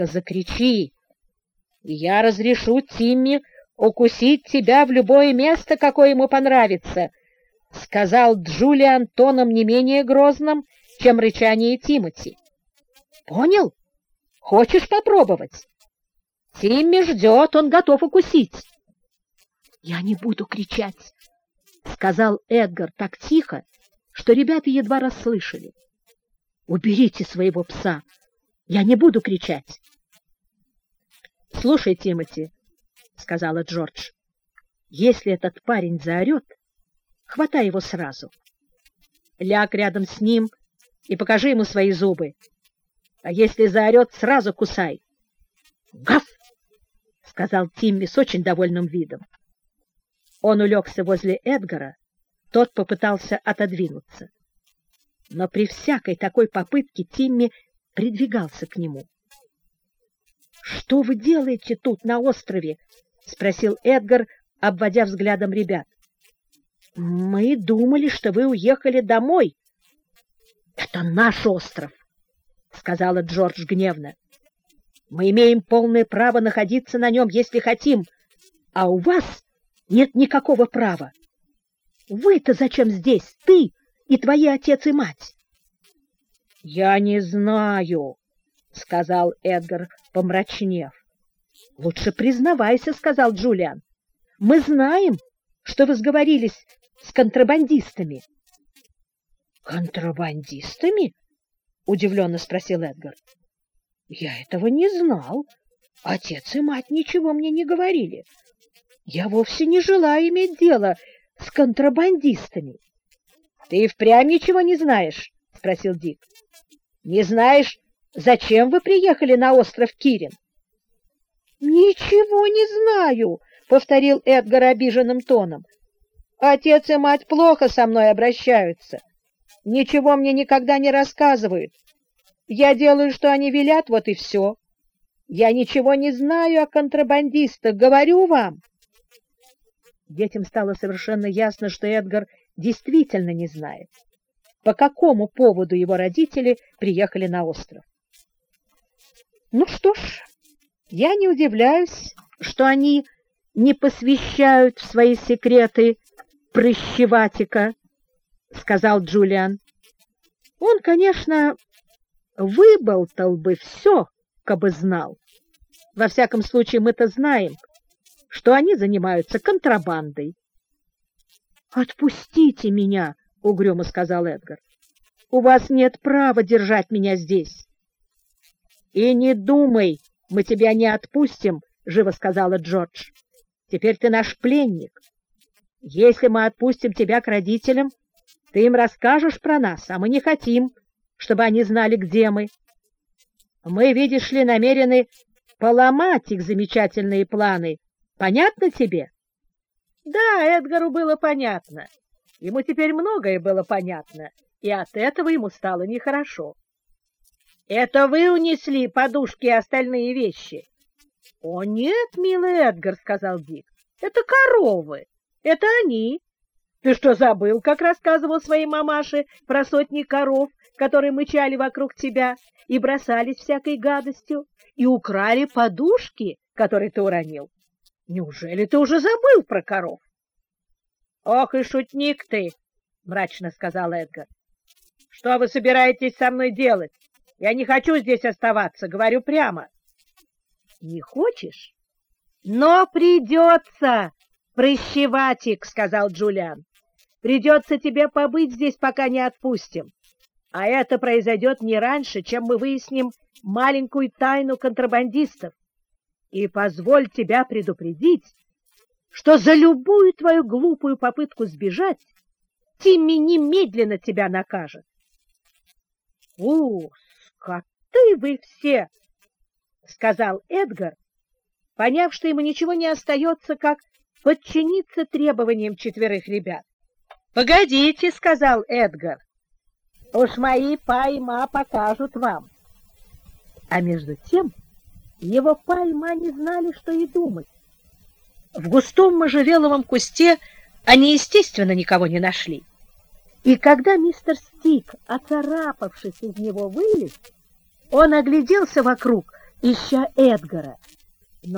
только закричи, и я разрешу Тимми укусить тебя в любое место, какое ему понравится, — сказал Джулиан тоном не менее грозным, чем рычание Тимоти. — Понял? Хочешь попробовать? Тимми ждет, он готов укусить. — Я не буду кричать, — сказал Эдгар так тихо, что ребята едва расслышали. — Уберите своего пса, я не буду кричать. — Слушай, Тимоти, — сказала Джордж, — если этот парень заорет, хватай его сразу. Ляг рядом с ним и покажи ему свои зубы. А если заорет, сразу кусай. — Гав! — сказал Тимми с очень довольным видом. Он улегся возле Эдгара, тот попытался отодвинуться. Но при всякой такой попытке Тимми придвигался к нему. — Что вы делаете тут, на острове? — спросил Эдгар, обводя взглядом ребят. — Мы думали, что вы уехали домой. — Это наш остров, — сказала Джордж гневно. — Мы имеем полное право находиться на нем, если хотим, а у вас нет никакого права. Вы-то зачем здесь, ты и твои отец и мать? — Я не знаю, — сказал Эдгар, помрачнев. — Лучше признавайся, — сказал Джулиан. — Мы знаем, что вы сговорились с контрабандистами. — Контрабандистами? — удивленно спросил Эдгар. — Я этого не знал. Отец и мать ничего мне не говорили. Я вовсе не желаю иметь дело с контрабандистами. — Ты впрямь ничего не знаешь? — спросил Дик. — Не знаешь, зачем вы приехали на остров Кирин? — Ничего не знаю, — повторил Эдгар обиженным тоном. — Отец и мать плохо со мной обращаются. Ничего мне никогда не рассказывают. Я делаю, что они велят, вот и все. Я ничего не знаю о контрабандистах, говорю вам. Детям стало совершенно ясно, что Эдгар действительно не знает, по какому поводу его родители приехали на остров. Ну что ж, я не удивляюсь, что они не посвящают в свои секреты прыщеватика, — сказал Джулиан. Он, конечно, выболтал бы все, кабы знал. Во всяком случае, мы-то знаем, что они занимаются контрабандой. — Отпустите меня, — угрюмо сказал Эдгар. — У вас нет права держать меня здесь. — И не думай, мы тебя не отпустим, — живо сказала Джордж. — Теперь ты наш пленник. Если мы отпустим тебя к родителям, ты им расскажешь про нас, а мы не хотим, чтобы они знали, где мы. Мы, видишь ли, намерены поломать их замечательные планы. Понятно тебе? Да, Эдгару было понятно. Ему теперь многое было понятно, и от этого ему стало нехорошо. Это вы унесли подушки и остальные вещи? — О, нет, милый Эдгар, — сказал Дик, — это коровы, это они. Ты что, забыл, как рассказывал своей мамаше про сотни коров, которые мычали вокруг тебя и бросались всякой гадостью, и украли подушки, которые ты уронил? Неужели ты уже забыл про коров? — Ох и шутник ты! — мрачно сказал Эдгар. — Что вы собираетесь со мной делать? Я не хочу здесь оставаться, говорю прямо. — Не хочешь? — Но придется, прыщеватик, — сказал Джулиан. Придется тебе побыть здесь, пока не отпустим. А это произойдет не раньше, чем мы выясним маленькую тайну контрабандистов. И позволь тебя предупредить, что за любую твою глупую попытку сбежать Тимми немедленно тебя накажет. — У, скоты вы все! — сказал Эдгар, поняв, что ему ничего не остается, как подчиниться требованиям четверых ребят. — Погодите, — сказал Эдгар, — уж мои па и ма покажут вам. А между тем его па и ма не знали, что и думать. В густом можжевеловом кусте они, естественно, никого не нашли. И когда мистер Стик, оцарапавшись из него, вылез, он огляделся вокруг ища Эдгара.